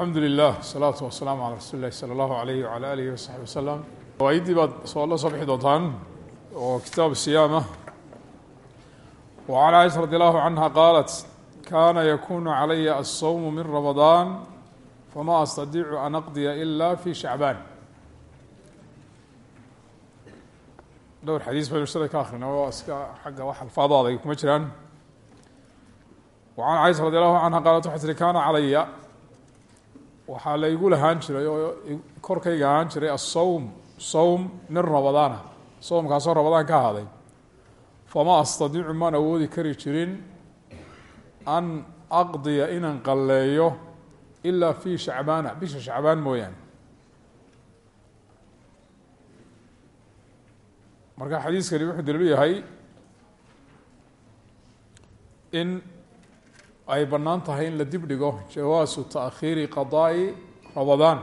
alxamdu lilah asalaatu wasalaamu calaa rasuuli illahi sala allahu alayh wacala aalihi wasaxbi wasalam waayiddii baad soo la soo bixi doontaan oo kitaab siyaamah wacan caaisha radi allahu canha qaalat kaana yakuunu calaya alsawmu min ramadaan fama astadiicu an aqdiya ila fi shacbaan. Dhowr xadiis baynu shalay ka akrina oo iska xagga wax alfaado adag kuma jiraan. Wacan caaisha radi allahu canha qaalat waxay tihi kaana calaya waxaa la igu lahaan jiray oo korkayga ahaan jiray asawm sawm min ramadaana sowmkaasoo ramadaan ka ahaaday. Fama astadiicu maan awoodi kari jirin an aqdiya inaan qalleeyo ilaa fi shacbaana bisha shacbaan mooyaane. Marka xadiiskani wuxuu daliilu yahay in ay bannaan tahay in la dib dhigo jawaasu taakhiiri qadaa'i ramadaan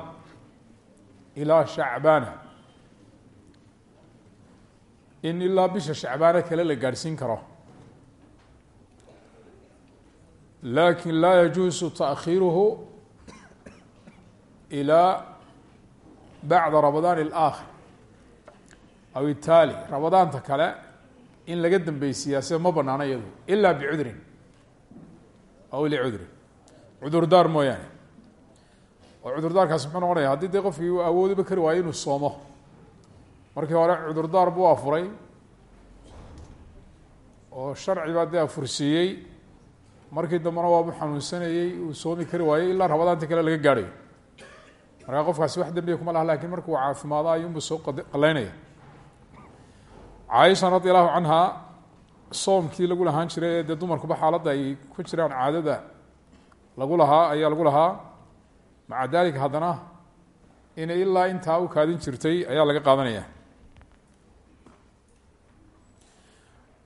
ilaa shacbaana. In ilaa bisha shacbaana kale la gaadhsiin karo. Lakin laa yajuusu taakhiiruhu ilaa bacda ramadaan اlaakhir aw itaali ramadaanta kale in laga dambeysiyaa sida ma banaano iyadu ila bicudrin aw licudrin cudurdaar mooyaane oo cudurdaarkaas muxuu noqonaya haddii dee qofkii uu awoodiba kari waayo inuu soomo markii hore cudurdaar buu afuray oo sharci baa dee afursiiyey markii dambena waabu xanuunsanayey uu soomi kari waayey ilaa ramadaanta kale laga gaadhayo markaa qofkaasi wax dembiya kuma laha laakiin markuu caafimaado ayuunbu soo qaleynaya caaisha radi allahu canha soomkii lagu lahaan jiray ee dee dumarkuba xaaladda ay ku jiraan caadada lagu lahaa ayaa lagu lahaa. Maca dalika haddana inay ilaa intaa u kaadin jirtay ayaa laga qaadanaya.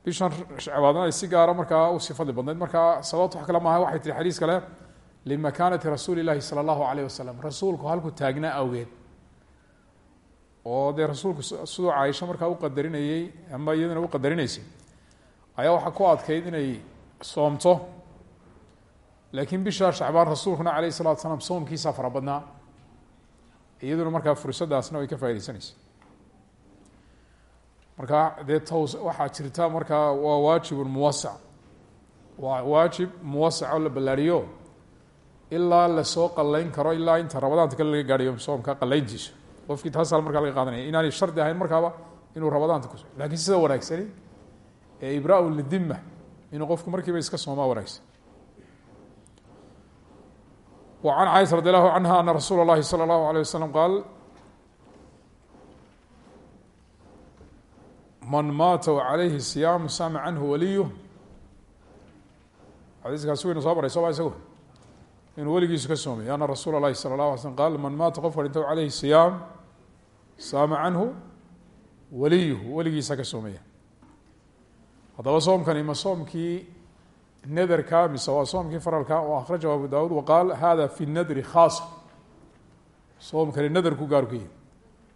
Bishan shacbaadna ay si gaara markaa u sii fadli badnayd. Markaa sababta wax kale maaha waxay tihi xadiis kale limakanati rasuuli llahi sala allahu alayh wasalam rasuulku halku taagnaa awgeed. Oo dee rasuulku siduu caaisho markaa u qadarinayey ama iyaduna u qadarinaysay ayaa waxaa ku adkayd inay soomto. Laakiin bisha shacbaan rasuulkuna alayh salatu salaam soomkiisaa fara badnaa. Iyaduna markaa fursaddaasna way ka faa'idaysanaysa marka dee waxaa jirta markaa waa waajibun muwasac waa waajib muwasac oo la ballaariyo ilaa la soo qalayn karo ilaa inta ramadaanta kale laga gaadhayo soomka qalayntiisa qofkii taasaa markaa laga qaadanaya. Inaanay shardi ahayn markaaba inuu ramadaanta ku laakiin sida wanaagsani ee ibraa lidima inuu qofku markiiba iska soomaa wanaagsan wa can caaisha radi allahu canha ana rasuula اllahi salى اllahu alيه wasalam qaal man maata wacalayhi siyaamu saama canhu waliyu xadiiskaasi waynu soo baray sooma isagu inuu weligiisu ka soomay ana rasuula اlahi salى اlahu alay slm qaal man maata qofka dhinta calayhi siyaam saama canhu waliyuhu weligiisa ka soomaya haddaba soomkani ma soomkii naderka mise waa soomkii faralka oo akhrajahu abu dawud waqaal hada fi nadri khaasa soomkani naderku gaarku yihi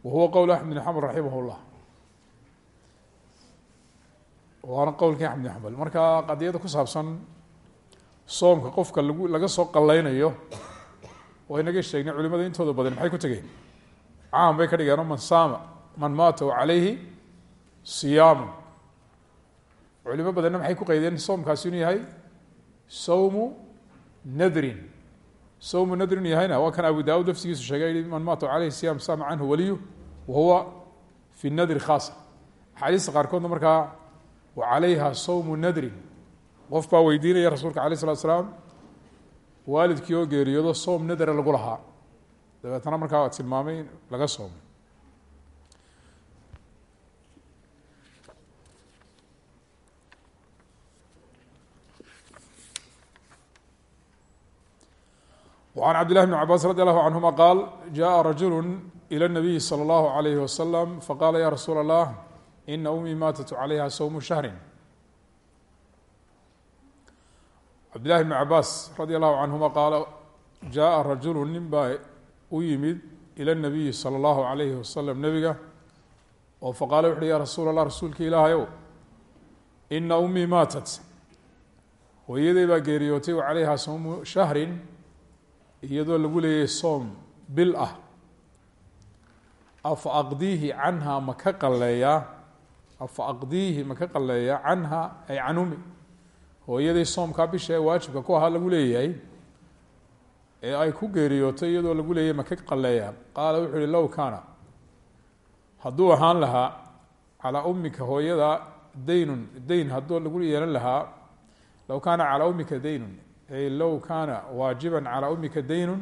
wa huwa qowl axmed bn xambal raximah llah waana qowlkii axmed bn xambal marka qadiyada ku saabsan soomka qofka lagu laga soo qaleynayo waa inaga sheegnay culimada intooda badan maxay ku tegeen? Caam bay ka dhigeen man saama man maata calayhi siyaamu culimo badanna maxay ku qaydeen? Soomkaasi inuu yahay sawmu nadrin. Sawmu nadrin yahayna waa kan abu daawud laftigiisu sheegay man maata calayhi siyam saama canhu waliyu wa huwa fi nadri khaasa. Axaadiista qaarkoodna markaa wa calayha sawmu nadrin. Qof baa weydiinaya rasuulka alayh salatu slaam waalidkii oo soom nadra lagu lahaa. Dabeetana markaa tilmaamay laga soomay وعن cبد لله بن عباس رضي الله عنهma qال جاء رجuل إلى النبي صلى الله عليه وسلم فqال yا رsuuل الله إن أمي mاtت عaليها sوم شhهر cبد لله بن عباس رضي الله عنهma qاal جاء رaجuل nin baa u yimid إلى النبي صلى الله عليه وسلم nebiga oo faqاala وxu uhi ya rasuul الlah rasuulka ilaahayow إna أمي mاtت hooyaday baa geeriyootay وعalayha sوم شhهri iyadoo lagu leeyahay soom bil ah afa aqdiihi canha ma ka qaleeyaa afa aqdiihi ma ka qaleeyaa canha ay can umi hooyadii soomkaa bisha ee waajibka ku ahaa lagu leeyahay ee ay ku geeriyootay iyadoo lagu leeyahay ma ka qaleeyaa qaala wuxuu uhi low kaana hadduu ahaan lahaa calaa umika hooyada daynun dayn hadduu lagu yeelan lahaa low kaana calaa umika daynun. ay low kaana waajiban calaa umika daynun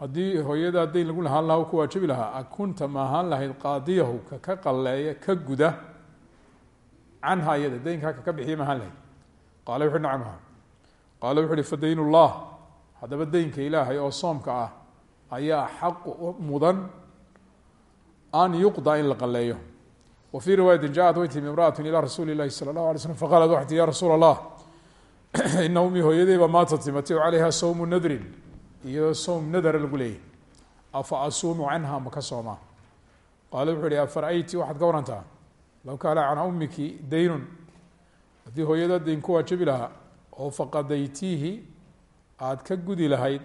haddii hooyadaa dayn lagu lahaan lahaa ku waajibi lahaa akunta ma ahaan lahayd qaadiyahu ka ka qaleeya ka guda canha iyada daynkaa kaka bixiya ma ahaan lahayd qaala wuxu nacamha qaala wuxu uhi fa dayn ullah haddaba deynka ilaahay oo soomka ah ayaa xaqu mudan an yuqda in la qaleeyo wa fii riwaayati jaءat way timi imraأaة ilى rasuuli الlahi salى الlaه alay slm faqalat waxay ti ya rasuul الlah ina umii hooyadeyba maata timati calayha sawmu nadrin. Iyo sowm nadara lagu leeyahy afa asuumu canha maka soomaa qaala wuxuu ihi afara-yti waxaad ka warantaa low kaana can umiki daynun. Haddii hooyada dayn ku waajibi lahaa oo faqadaytiihi aada ka gudi lahayd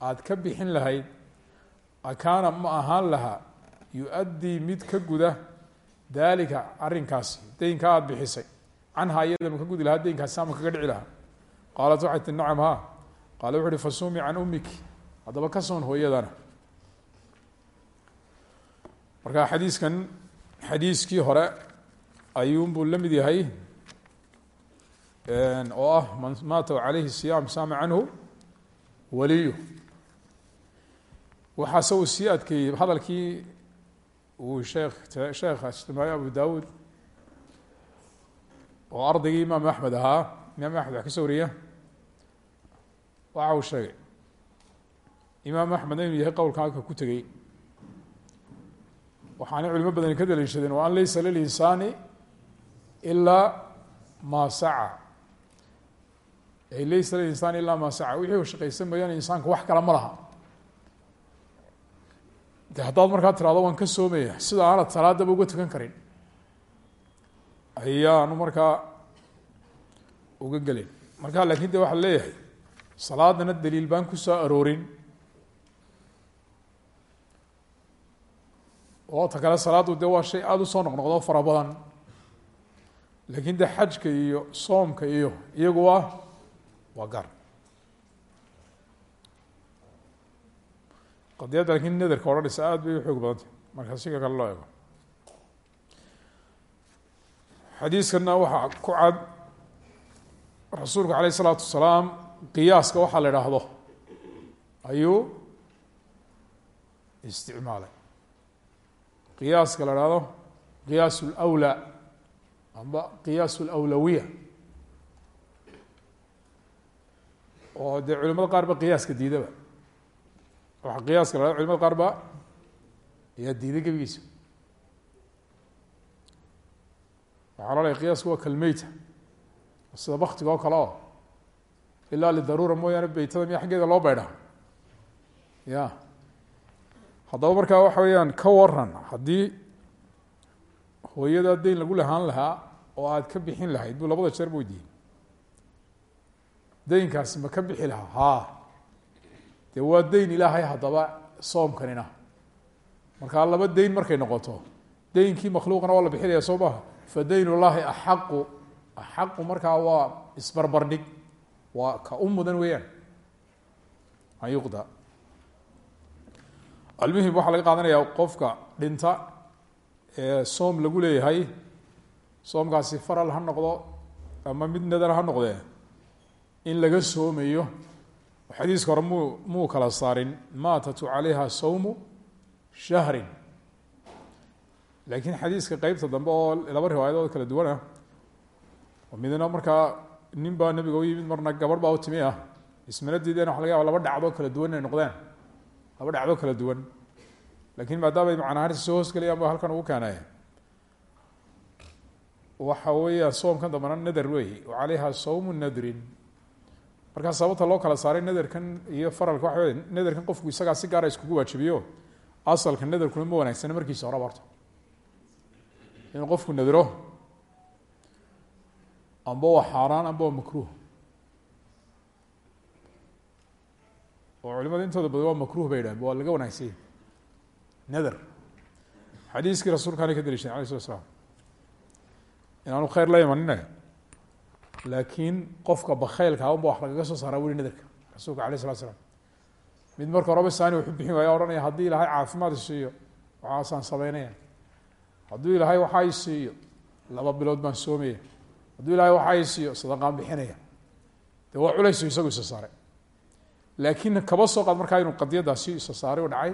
aada ka bixin lahayd akaana ma ahaan lahaa yu-addii mid ka guda daalika arrinkaasi. Daynkaa aada bixisay canhaa iyada ma ka gudi lahaa daynkaasi ama kaga dhici lahaa. Qaalat waxay tii nacam ha qaala wuxu uhi fasuumi can umiki haddaba ka hooyadana. Marka xadiiskan xadiiskii hore ayuunbuu la yahay oo ah man maata calayhi siyaam saama canhu waliyu. Waxaase uu sii adkeeyey hadalkii uu sheekh sheekha abu dawuud oo ardaygii imaam axmed ahaa imaam axmed wax ka soo wariya waxa uu sheegay. Imaam axmed inuu yahay qowlkan halka ku tegey. Waxaanay culimo badani ka daliishadeen wa an laysa lilinsaani ilaa maa saca. Ay laysa lilinsaani ilaa maa saca. Wixii uu shaqaysan mooyaane insaanku wax kale ma laha. De haddaad markaa tirahdo waan ka soomaya sida aanad salaadaba uga tukan karin ayaanu markaa uga gelin marka laakin de waxaa leeyahay salaadana daliil baan ku soo aroorin. Oo ta kale salaaddu de waa shay aada u soo noqnoqdo fara badan. Laakiin de xajka iyo soomka iyo iyagu waa waa gaar. Qadiyadda lakiin nadarka odhanaysa aada bay u xoog badantay. Marka siga kale loo eego xadiiskana waxaa ku cad. Rasuulku caleyh isalaatu wasalaam qiyaaska waxaa la idhaahdo ayuu isticmaalay. Qiyaaska la dhahdo qiyaas lwlaa amba qiyaas lwlawiya oo dee culimada qaar ba qiyaaska diidaba. Waxaa qiyaaska la dhahdo culimada qaar ba ayaa diiday waxaa loo lehay qiyaasku waa kalmeyta sida baktiga oo kale oo ilaa lidaruura mooyaane beytada miya xaggeeda loo beydha ya. Haddaba markaa waxa weeyaan ka waran haddii hooyadaa dayn lagu lahaan lahaa oo aada ka bixin lahayd buu labada jeer ba weydiiyey. Daynkaasi ma ka bixi lahaa? Haa. Dee waa dayn ilaahay haddaba soomkanina. Markaa laba dayn markay noqoto daynkii makhluuqana waa la bixinaya soo maha fa dayn ullaahi axaqu axaqu markaa waa isbarbardhig waa ka u mudan weeyaan. An yuqda. Almuhim waxaa laga qaadanayaa qofka dhinta ee soom lagu leeyahay. Soomkaasi faral ha noqdo ama mid nadar ha noqdee in laga soomayo. Xadiiska hore muu muu kala saarin maatatu calayha sawmu shahrin laakiin xadiiska qeybta dambe oo laba riwaayadood kala duwan ah oo midna markaa nin baa yimid marna gabarh baa u timi ah ismana diideen waxa laga yaba laba dhacdoo kala duwan inay noqdeen. Laba dhacdoo kala duwan. Lakiin maadaama ay macnahaarta soo hoosgelayaan ba halkan ugu keenay waxa weeya soomkan dambana nadar wey calayha sawmu nadrin. Markaa sababta loo kala saaray nadarkan iyo faralka waxa wey nadarkan qofku isagaa si gaara iskugu waajibiyo asalka nadarkuna ma wanaagsana markiisa horaba horta inuu qofku nadro amba waa xaaraan amba waa makruuh. Oo culimada intooda badan waa makruh bay yidhahen waa laga wanaagsanya nether xadiiskii rasuulkaana ka daliishaden alay slat inaanu khayr la imanine laakiin qofka bakhaylka unba wax lagaga soo saaraa weli naderka rasuulka alayh salatu slam mid marka horeba saani waxu bixin waaya ohanaya haddii ilaahay caafimaad isiiyo waxaasaan sameynaya hadduu ilaahay waxaa i siiyo laba bilood baan soomaya hadduu ilaahay waxaa i siiyo sadaqaan bixinaya. Dee waa culaysu isagu isa saaray. Laakiin kaba soo qaad markaa inuu qadiyadaasi isa saaray u dhacay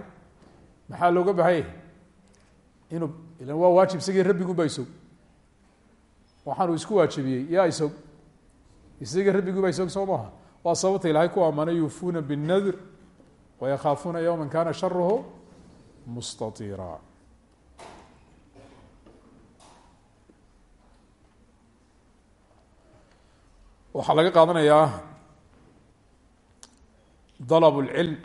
maxaa looga baahanyay inuu ilan waa waajib isagii rabbiguba isog waxaanuu isku waajibiyey yaa isog isagii rabbiguba isog soo maaha? Waa sababta ilaahay ku ammaanay yuufuuna biاnadr wayakhaafuuna yowma kana sharuhu mustatira waxaa laga qaadanayaa dalab اlcilm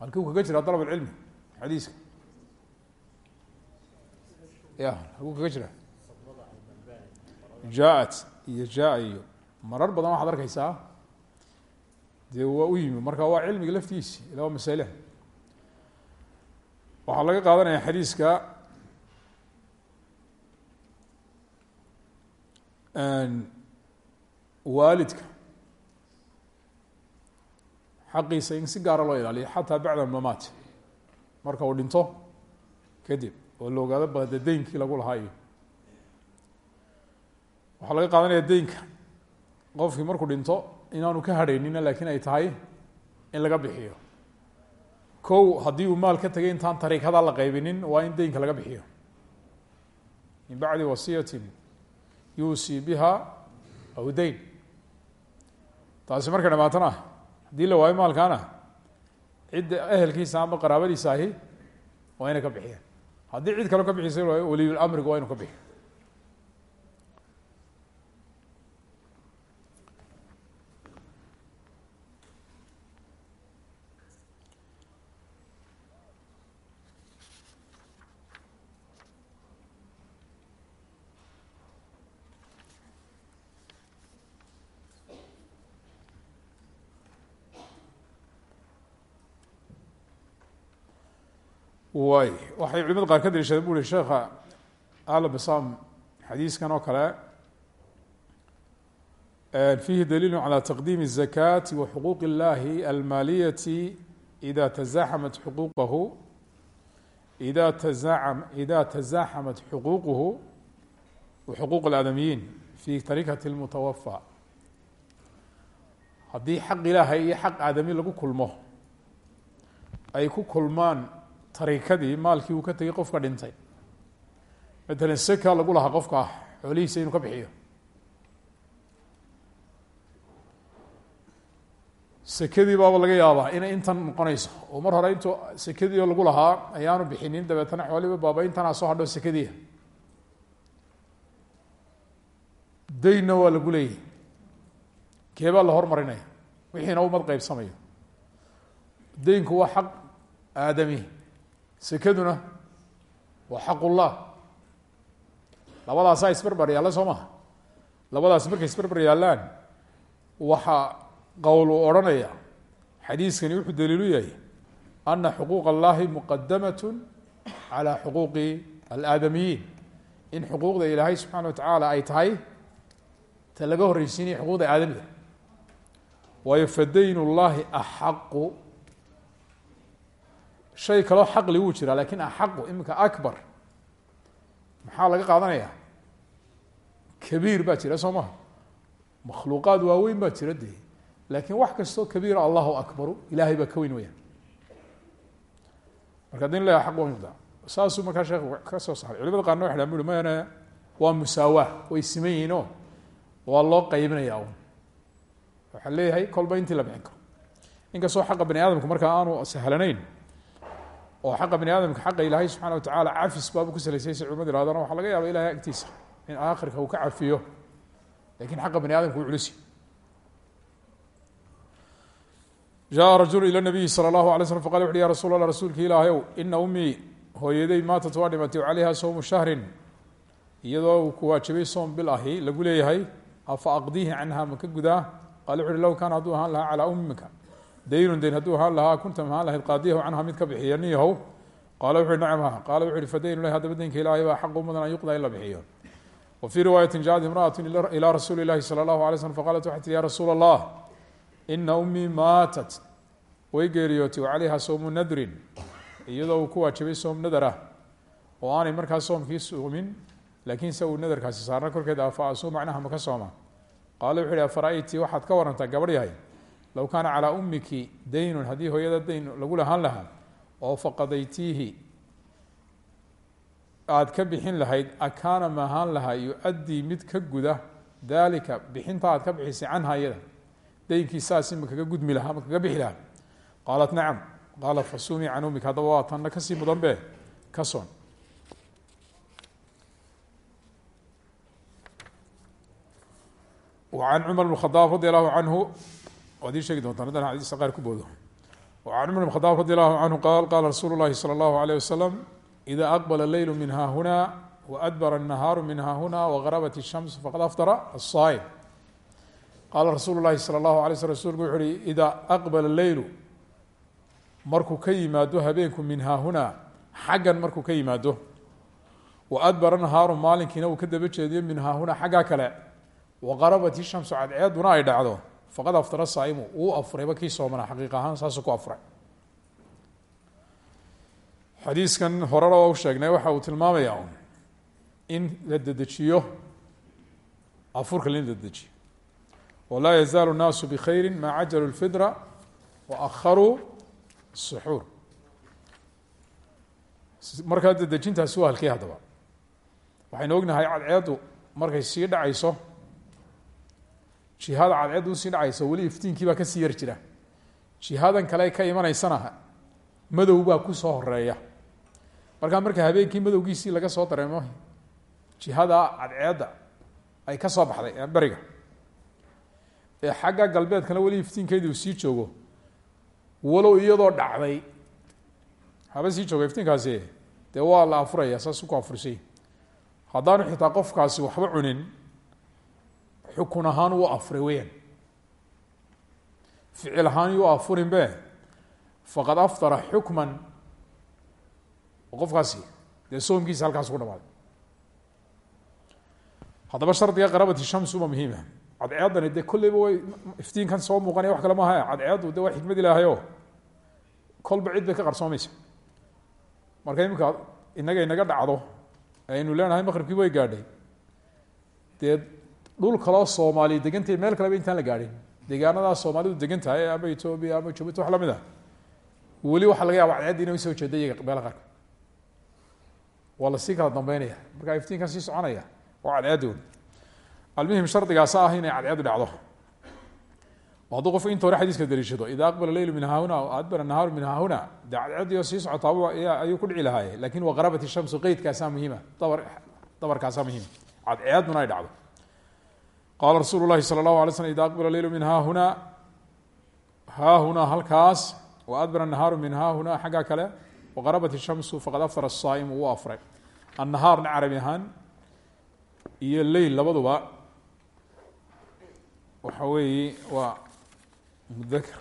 halkii u kaga jira dalab اlcilmi xadiiska ya halkuu kaga jira jaaءat iyo jaa iyo marar badan waxaad arkeysaa dee waa u yimi marka waa cilmiga laftiisi ila waa masale waxaa laga qaadanaya xadiiska waalidka. Xaqiisa in si gaara loo ilaaliyo xataa bacda mamaat. Marka uu dhinto kadib oo la ogaado deynkii lagu lahaa iyo. Waxaa laga qaadanaya deynka qofkii markuu dhinto inaanu ka hadhaynina laakiin ay tahay in laga bixiyo. Kow haddii uu maal ka tegay intaan tariikada la qaybinin waa in deynka laga bixiyo. Min bacdi wasiyatin yuusii biha aw deyn taasi markay dhamaatana haddii la waayo maalkaana cidda ehelkiisa ama qaraabadiisa ahi waa inay ka bixiyaan. Haddii cid kaleo ka bixisa waayo waliyulamrigu waa ka bixiyo way waxay culimada qaar ka daliishadeen bu uhi sheekha alabasam xadiiskan oo kale fiihi daliilu calى taqdiimi الzakaati wa xuquuq اllahi almaaliyati ida tazaxamat xuquuqahu ida taza ida tazaxamat xuquuquhu wa xuquuq اlaadamiyiin fi tarikati اlmutawafى haddii xaq ilaahay iyo xaq aadami lagu kulmo ay ku kulmaan tarikadii maalkii uu ka tegay qofka dhintay. Matalan seka lagu lahaa qofka xoolihiisa inuu ka bixiyo. Sekadii baaba laga yaabaa inay intan noqonayso. Oo mar hore intuu sekadii oo lagu lahaa ayaanu bixinin dabeetana xooliba baaba intanaa soo hadho sekadiia daynna waa lagu leeyahy keebaa la hormarinaya? Wixiina umad qeybsamayo daynku waa xaq aadami sekaduna waa xaqullah labadaasaa isberber yaalla soo maha labadaas markay isberber yaallaan waxaa qowl uu odhanaya xadiiskani wuxuu daliilu yahay ana xuquuq allahi muqadamat calى xuquuqi alaadamiyiin. In xuquuqda ilaahay wa tacaala ay tahay ta laga horreysiinaya xuquuqda aadamiga. Waayo fadayn اllahi axaqu shay kaloo xaqli wuu jiraa laakiin axaqu iminka akbar. Maxaa laga qaadanaya? Kabiir baa jira soo maha makhluuqaad waaweyn baa jira dee. Laakin wax kastoo kabiira allahu akbaru ilahay baa ka weyn weyaan marka adin la aq saasuu markaa sheekh ka soo saaray. Culimada qaarna waxay dhahan bui mayane waa musaawa way siman yihiin waa loo qaybinaya un waxaa leeyahay kolba intii la bixin karo. Inkastoo xaqa bani aadamku markaa aanu sahlanayn oo xaqa bani aadamka xaqa ilaahay subxana wa tacaala cafis baaba ku salaysay si culimad ihahdana waxaa laga yaaba ilahay agtiisa in aakhirka uu ka cafiyo laakiin xaqa bani aadamka uu culus jaa rajulu ila nabiyi sala allahu alay slm faqal wuxu uhi ya rasuul allah rasuulka ilaahayow ina ummii hooyaday maatat waa dhimatay shahrin. Iyadoo uu kuwaajibay soom bil lagu leeyahay afa aqdiihi canha maka gudaa? Qaala wuxu uhi low kaana hadduu ahaan lahaa ummika daynun dayn hadduu ahaan lahaa kunta maxaan lahayd qaadiyahu canha mid ka bixiya nin yahow qaala wuxu uhi nacam ah qaala wuxu uhi fadaynu lahi haddaba daynka ilaahay baa xaqu mudan an yuqdaa in la bixiyo. Wa fii riwaayatin jacat imra'atu ilaa rasuuli illahi sala allahu alay slm faqaalat waxay tihi ya rasuula allah ina ummii maatat. Way geeriyootay wa calayha soomu nadrin. Iyadoo uu ku waajibay soom nadar ah oo aanay markaas soomkii soomin laakiinse uu nadarkaasi saarna korkeeda afa asuu macnaha ma ka sooma? Qaala wuxu uhi afara'ayti waxaad ka warantaa gabadh yahay low kaana calaa ummiki daynun haddii hooyada dayn lagu lahaan lahaa oo faqadaytiihi aad ka bixin lahayd akaana ma ahaan lahaa yu-addii mid ka guda daalika bixinta aad ka bixisay canha iyada daynkii saas ma kaga gudmi lahaa ma kaga bixi lahaa qaalat nacam qaala fasumii can ummik haddaba waa tanna ka sii mudanbe ka soon an cumar bn khadaab radi allahu waad ii sheegi doontaan haddaan xadiista qaar ku boodo وعن cمر بن الخطاب رضي الله عنه قال قال رsuuل الlahi صلى الله عليه وسلم إذا أقبل الليل من ها هنا وأدبر النهاaر من ها هنا وغربت الشhمس فقد أفطر الصائم qala رsuuل الlahi صلى الله عليه وسلم رsulku وxu uhi إذا أقبل الليل markuu ka yimaado habeenku min haa هنا xaggan markuu ka yimaado وأdبر نهاaru maalinkiina uu ka daba jeediyo min haa هنا xagga kale waqarabat ishamsu cadceeduna ay dhacdo faqad aftara saaimu uu afurayba kii soomana xaqiiq ahaan saasuu ku afuray xadiiskan horena waa u sheegnay waxa uu tilmaamayaa in la dedejiyo afurka in la dedejiyo walaa yazaalu الnaasu bkhayri maa cajalu اlfidra waakharuu الsuxuur markaa dedejintaasi waa halkey haddaba waxaynu ognahay cadceeddu markay sii dhacayso jihada cadceedda u sii dhacaysa weli iftiinkii baa ka sii yar jira. Jihadan kale ka imanaysana madow baa ku soo horreeya markaa marka habeenkii madowgiisii laga soo dareemo jihada cadceedda ay ka soo baxday beriga ee xagga galbeedkana weli iftiinkeedii uu sii joogo walow iyadoo dhacday. Haba sii jooga iftiinkaasi dee la afuraya saas ku afursay. Haddaanu xitaa qofkaasi waxba cunin xukun ahaan uu afuray weyaan ficil ahaan yuu afurin be faqad aftara xukman. Qofkaasi dee soomkiisa halkaas ku dhamaaday haddaba shardiga qarabati shams uba muhiima cadceeddani dee kolleyba way iftiinkan soo muuqanaya wax kale maaha cadceeddu de waa xikmad ilaahayo. Kolba cid bay ka qarsoomaysa. Marka iminka inaga inaga dhacdo aynu leenahay maqribkii way gaadhay. Dee dhul kaloo soomaaliya degantay meel kaleba intaan la gaadhin. Deegaanadaa soomaalidu degan ama etoobiya ama jabuuti wax la mid a weli laga yaaba cadceedda inay u soo jeeda iyaga meela qaarka waa kala dambeynaya. Markaa iftiinkan sii soconaya waa cadceedoon almuhim shardigaasa ah inay cadceedu dhacdo. Hadduu qofku inta hore xadiiska daliishado ida aqbala leylu min haahuna adbara nahaaru min haahuna dee cadceediio sii socotaaba ayuu ku dhici lahaaye laakiin waqarabat ishamsu qeydkaasaa muhiima dabar dabarkaasaa muhiima. Cadceeduna ay dhacdo qaala rasuulu lahi salى اlahu alay slm ida aqbala leylu min haahuna haahuna halkaas waadbara nahaaru min haahuna xagga kale waqarabat ishamsu faqad aftara الsaa'imu wuu afray annahaarna carabi ahaan iyo leyl labaduba waxa weeye waa mudakr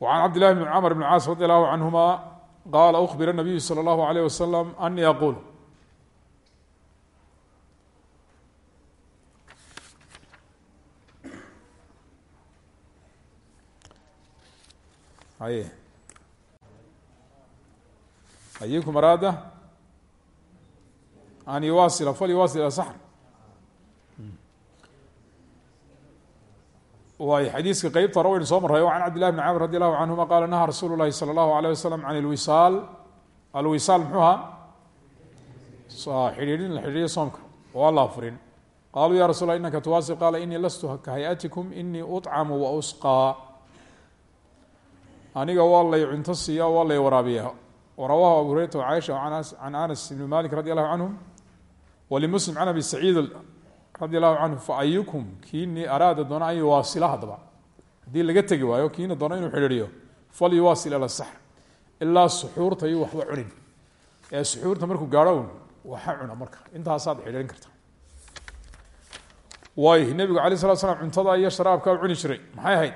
وعن عبد الله بن cمر بن cاaص رضي الله عنهما qال أخبر النبي صلى الله عليه وسلم أني أقول y أيكم أراada أن يواصل فليواصل صحر waay xadiiska qeybta rawaynu soo maray o can cabdillahi bn camr radi allahu canhuma qaala nahaa rasuulu llahi sala allahu alayh wasalam can ilwisaal alwisaal muxuu ahaa? Xidhiidhin la xidhiidhiyo soomka. Oo aan la afurin qaaluu ya rasul lah inaka tuwaasi qaala inii lastu ka hay'atikum inii ucamu wa usqaa aniga waa lay cunto siiya waa lay waraabiya. Rawahu abu hurayrata wa caaisha can anas ibni malik radi allahu canhum walimuslim can abi saciid radi allahu canhu faayukum kiinii araada doona an yuwaasila haddaba haddii laga tegi waayo kiina doona inuu xidhiiriyo falyuwaasil ila sax ilaa suxuurta iyo waxba cunin. Ee suxuurta markuu gaadho un waxa cuna marka. Intaasaad xidhiirin karta. Waay nebigu alay slat slam cuntada iyo sharaabka u cuni jiray. Maxay ahayd?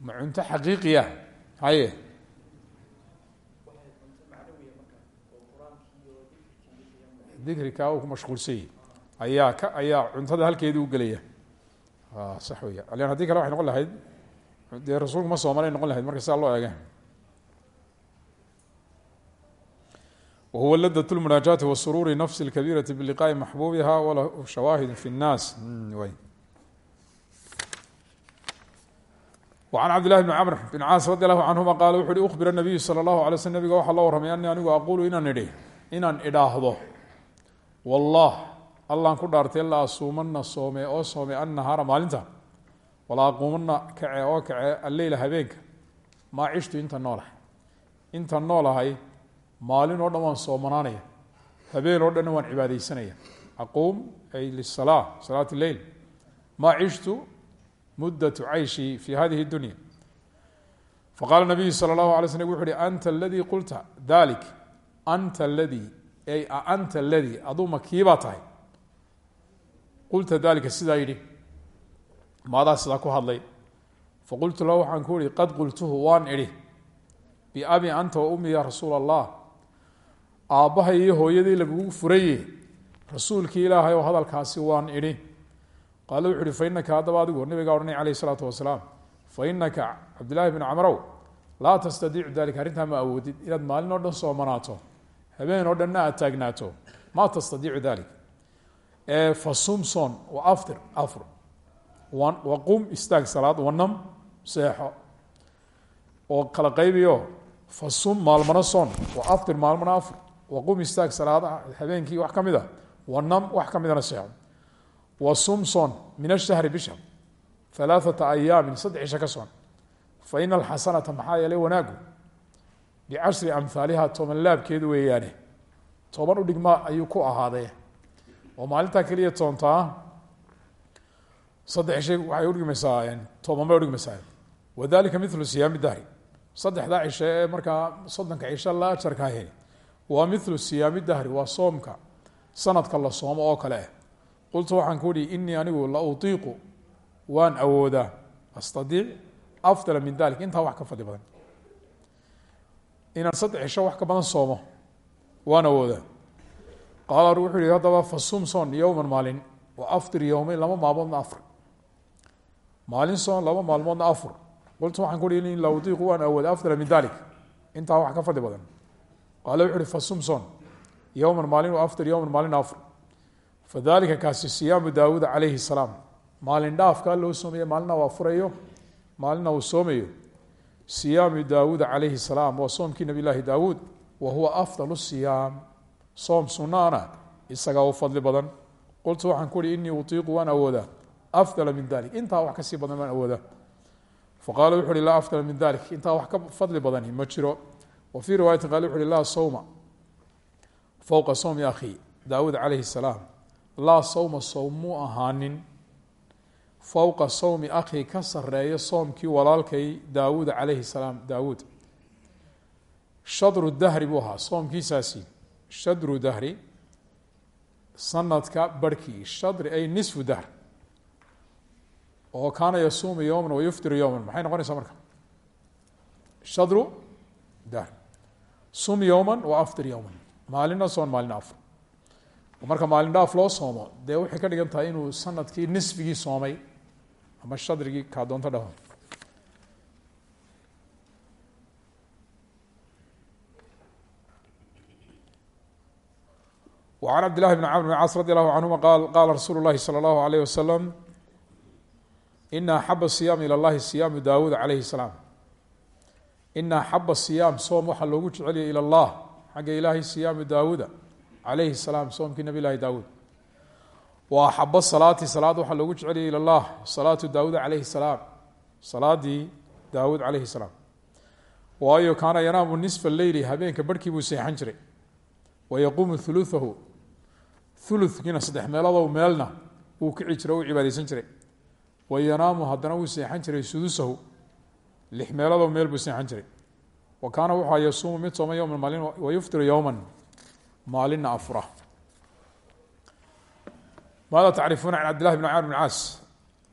Ma cunto xaqiiqiya haye dikrika uu ku mashquulsanyay ayaa ka ayaa cuntada halkeedii u gelaya sax weya lan haddii kale waxay noqon lahayd dee rasuulku ma soomanay noqon lahayd marka sidaa loo eega wahuwa ladat lmunaajaati wasuruuri nafsi اlkabiirati biliqaa'i maxbuubiha walahu shawaahid fi اnnaas wy وعن cبد لله بن cمر بن cاas رضي الله عنهma qال wuxu uhi أخبir النبiyu slى الlaه عليه sلم نبga waxaa loo warramay ani anigu aqulu inaan idhi inaan idhaahdo wallaah allaan ku dhaartay la asuumana soome oo soome annahaara maalinta. Wala aquumana kace oo kace alleyla habeenka. Maa cishtu inta noolahay. Inta noolahay maalin oo dhan waan soomanaanaya. Habeen oo dhanna waan cibaadaysanaya. Aquum ay lisala salaat leyl maa cishtu mudatu cayshii fi hadihi dunya. Faqala nabiyu sala allahu alay slm wuxu uhi anta aladii qulta? Dalik y anta ladi aduma kiibaa tahay? Qulta dalika sidaa yidhi. Maadaa sidaa ku hadlay. Faqultu lahu waxaan ku ihi qad qultuhu waan idhi. Biabi anta wa ummi ya rasuul allah aabbahay iyo hooyadii lagugu furaye rasuulkii ilaahay oo hadalkaasi waan idhi. Qaala wuxu uhi fainaka haddaba adigu nabigaa odhanay alayh isalaatu wasalaam fainaka cabdillahi bn camrow laa tastadiicu dalika arrintaa ma awoodid inaad maalin oo dhan soomanaato habeen oo dhanna aad taagnaato ma tastadiicu dalik? Fasumson wa aftir afr. Waqum istaag salaad wanam seexo. Oo kala qaybiyo fasum maalmana soon wa aftir maalmana afr. Waqum istaag salaada habeenkii wax ka mid a wanam wax ka midana seexo. Wasumson min ashahri bisha alaaثata ayaamin saddex isha ka soon. Faina alxasanata maxaa yeelay bicashri amhaaliha toban laabkeedu weeyaane toban u dhigma ayuu ku ahaadee oo maalintaa keliya toontaa saddex ishay waxay udhigmaysaa toban bay udhigmaysaa wadalika milu siyaami dahri saddexdaa cishe ee markaa soddonka cisho la ajarkaahe waa milu siyaami dahri waa soomka sanadka la soomo oo kale ah qultu waxaan ku uhi inii anigu la utiiqu waan awoodaa astadiic afdala min intaa wax ka inaan saddex cisho wax ka badan soomo. Waan awoodaa qaala wuxuu yihi haddaba fasum soon yowman maalin wa aftir yowmeyn laba maalmoodna afur maalin soon laba maalmoodna afur qultu waxaan ku uhi in la utiiqu waan awooda afdala min dalik. Intaa wax ka fadli badan. Qaala wuxu fasum soon yowman maalin wa aftir yowman maalin afur fadalika kaasi siyaamu daawuud calayhi salaam. Maalin dhaafkaa loo soomaye maalina waa furayo maalina uu soomayo siyaamu daawuuda calayhi salaam waa soomkii nabi llaahi daawuud wa huwa afdal siyaam. Soom sunaana isagaa u fadli badan. Qultu waxaan ku uhi utiiqu waan awoodaa. Afdala min dalik intaa wax ka sii badan waan awoodaa. Faqala wuxu uhi laa afdala min dalik intaa wax ka fadli badani ma jiro. Wa fii riwaayatin qale wuxu uhi laa sawma. Fowqa sowmi akhi daawuud calayhi salaam laa sawma sowmuu ahaanin fowqa sowmi akhi ka sareeya soomkii walaalkay daawuud calayhi salaam. Daawuud. Shadru dahri buu ahaa soomkiisaasi. Shadru dahri. Sanadka barhkii shadri ay nisfu dahr. Oo kaana yasuumu yowman wa yuftiru yowman maxay noqonaysaa marka? Shadru dahr sum yowman wa aftir yowman maalina soon maalina afur marka maalin dhaaf loo soomo dee waxay ka dhigan tahay inuu sannadkii nisfigii soomay ama shadrigii kaa doonto dhaho وعن cبد لله بن cمر بن cاص رضي الله عنهma qال qاla رsuuل الlahi slى الlaه عليه وsلم إna أxب الصiyاam ilى الlahi صiyaamu dawuud عalayه السلام ina أxب الصiyaam soom waxaa loogu jeceliyay ilى الlah xagga ilaahay صiyaamu dawuuda عalayhi السلام soomkii nabi lahi dawuud wa axab salaati salaad waxaa loogu jeceliyay il allah salaatu daawuud calayhi salaam. Salaadii daawuud calayhi salaam. Waayo kaana yanaamu nisfa leyli habeenka barhkii buu seexan jiray. Wayaquumu uluahu ulukiina saddex meelodow meelna wuu kici jira u cibaadeysan jiray. Wa wayanaamu hadana wuu seexan jiray sudusahu. Lix meelodow meel buu seexan jiray. Wa kaana wuxua yasuumu mid sooma yowman maalin wayuftiru yowman maalinna afura maada tacrifuuna can cabdillahi bn camr bn caas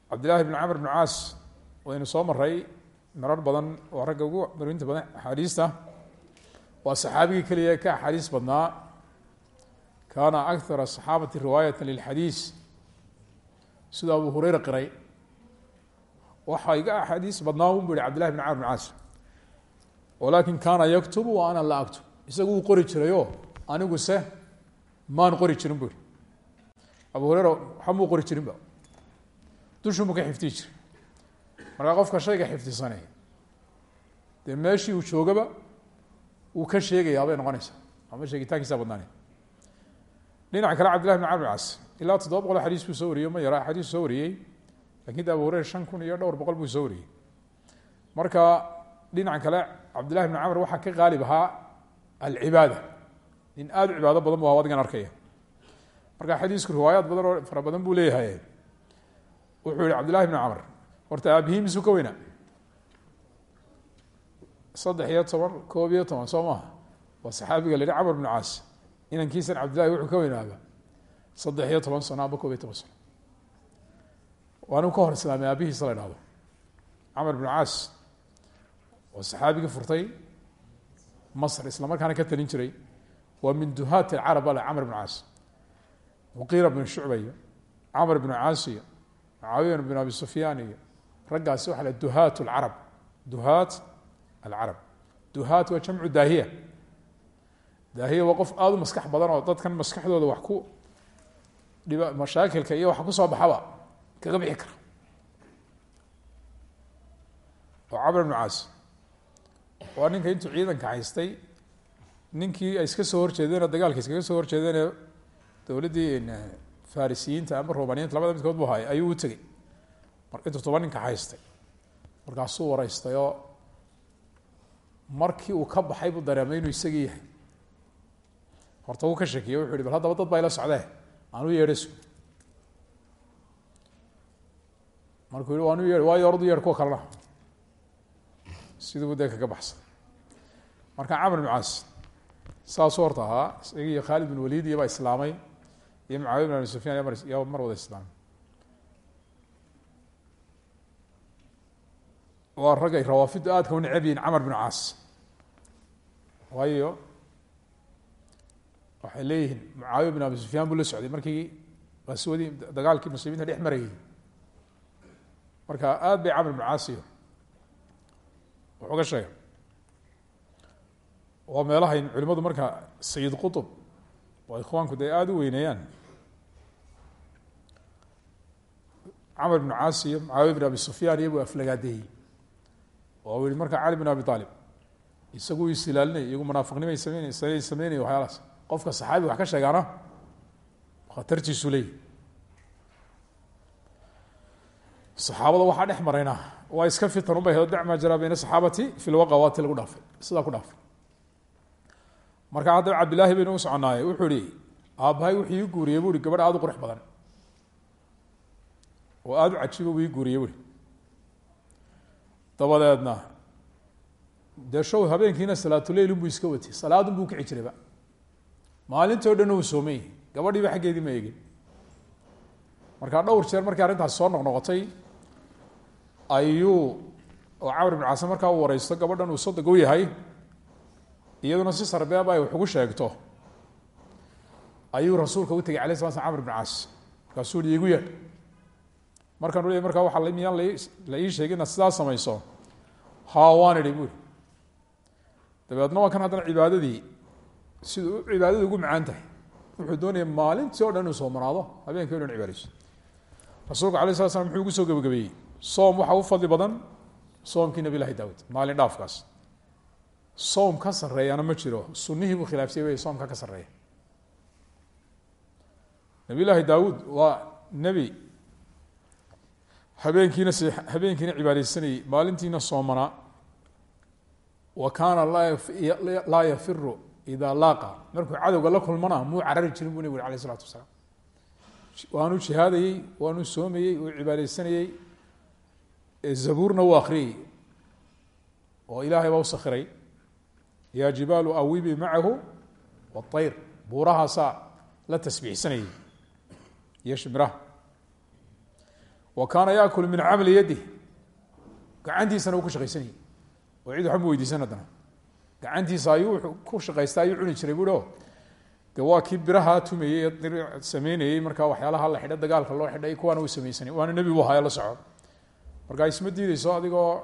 cabdillahi bn camr bn caas waynu soo maray marar badan oo ragga ugu marinta badan axaadiista waa saxaabigii keliya ka axaadiis badnaa kaana akara saxaabati riwaayata lilxadiis sida abu hureyra qiray waxa iga axaadiis badnaa un bu yihi cabdillahi bn camr bn caas walakin kaana yaktubu wa ana laa aktub isagu uu qori jirayoo anigu se maan abu hureyra waxa muu qori jirinba. Dushunbu ka xifdiyi jiray markaa qofka shayga xifdisanay dee uu joogaba wuu ka sheegayaa bay noqonaysaa. Ama sheegitaankiisa badnaanay. Dhinaca kale cabdillahi bn camr bn caas ilaa toddoba boqol xadiis buu soo wariyey ma yara xadiis soo wariyey. Lakin abu hureyra shan kun iyo dhowr boqol buu soo wariyey. Marka dhinaca kale cabdillahi bn camr waxaa ka qaalib ahaa alcibaada. Nin aada u badan bu aha adigan arkaya marka xadiisku riwaayaad badan oo fara badan buu leeyahay. Wuxuu yihi cabdillahi bn camr horta aabihii misuu ka weynaa saddex iyo toban koob iyo toban soo maha waa saxaabiga la yihi camr bn caas inankiisan wuxuu ka weynaaba. Saddex iyo toban sano aba koob iyo toban sano waanu ka hor islaamay aabihiisa la dhahdo camr bn caas saxaabigii furtay masr isla markaana ka talin jiray waa min duhaat alcarab ale camr bn caas muqiira bn shucba iyo camr bn caas iyo mucaawiya bn abi sufyaan iyo raggaasi waxa la duhaat alcarab. Duhaat alcarab. Duhaat waa jamcu daahiya. Daahiya waa qof aada u maskax badan oo dadkan maskaxdooda wax ku dhiba mashaakilka iyo waxa ku soo baxaba kaga bixi kara. Oo camr bn caas. Waa ninka dowladdii farisiyiinta ama romaniyiinta labada midkood bu haay ayuu u tegey. Mar intuu toban ninka haystay markaasuu wareystay oo markii uu ka baxay buu dareemay inuu isagii yahay. Horta wuu ka shakiyey wuxu hi bal haddaba dad baa ila socdee aan u yeedhasu markuu yihi waan u yeeh waayo ordu yeedh kuwa kalena. Siduu dee kaga baxsaday marka camr bn caas saasuu horta ahaa isagii khaalid bin walid iyo baa islaamay iyo mucaawiya bin abi sufyan y iyo mar wada islaamay waa raggay rawaafiddu aadka u necab yihiin camr bn caas. Waayo waxay leeyihiin mucaawiya bin abi sufyaan buu la markii qaswadii dagaalkii muslimiinta dhex marayay. Marka aad bay camr bn caas iyo wuxuu ga sheegay waa meelahay culimadu marka sayid qutub oo ikhwaanku dee aada u weyneeyaan camr bn caas iyo mucaawiya bin abi sufyaan iyo aflagaadeeyey oo yihi marka cali bin abi aalib isagu isilaalinay iyagu munaafiqnimay sanay sameynay waxyaalahaas. Qofka saxaabi wax ka sheegaana khatartiisu leeyahy saxaabada waxaa dhex marayna waa iska fitan ubay hdo dacmaa jaraa bayna saxaabati fi lwaqa lagu dhaafay sidaa ku dhaafay. Marka haddaba cabdillaahi baynu u soconaaye wuxuu ihi aabbahay wuxuu ii guuriyey bu hi gabadh aada u qurux badan oo aada u cajiiba buu ii guuriyey buhi dabadeedna dee habeenkiina salaatuleil unbuu iska watay salaadun buu kici jirayba maalintoo dhan uu soomay gabadhiiba xaggeedii ma eegin. Markaa dhowr jeer markii arrintaasi soo noqnoqotay ayuu oo camr bin caase markaa uu wareysto gabadhan uu sodog u yahay iyaduna si sarbeeba ay wax ugu sheegto. Ayuu rasuulka u tegay alay sla slam camr bin caas. Markaasuu hi igu yeedh markaan u leey markaa waxaa miyaan la ii sheegay inaad sidaa samayso. Haa waan idhi buuri dabeedna kan haddana cibaadadii siduu u ugu macaan tahay. Wuxuu doonaya maalintii o dhan inuu soomanaado habeenkii o dhan cibaadayso rasuulku alay slat slam muxuu ugu soo gebagabeeyey. Soom waxaa u fadli badan soomkii nabi lahi daawud maalin dhaafkaas. Soom ka sarreeyana ma jiro. Sunihii buu khilaafsay wey soomka ka sarreeya. Nabiy llaahi daawuud waa nebi habeenkiina habeenkiina cibaadeysanayey maalintiina soomanaa wa kaana laa yafiru idaa laaqa. Markuu cadowga la kulmana muu carari jirin buu nabig uri alayh isalatu wasalaam waanuu jihaadayey waanuu soomayey uu cibaadeysanayey zabuurna uu akriyey oo ilaahay baa u sakiray yaa jibaalu awibi macahu waayr buurahaasaa la tasbiixsanayay. Iyo shimiraha wa kaana yaakulu min camali yadih. Gacantiisana uu ku shaqaysanayay oo cid waxba weydiisan haddana. Gacantiisa ayuu ku shaqaysta ayuu cuni jiray buuhi o de waa kii biraha tumayey ee sameynayey markaa waxyaalaha la xidha dagaalka loo xidhay kuwaana uu samaysanay waana nebi bu haayo la soco markaa isma diideyso adigoo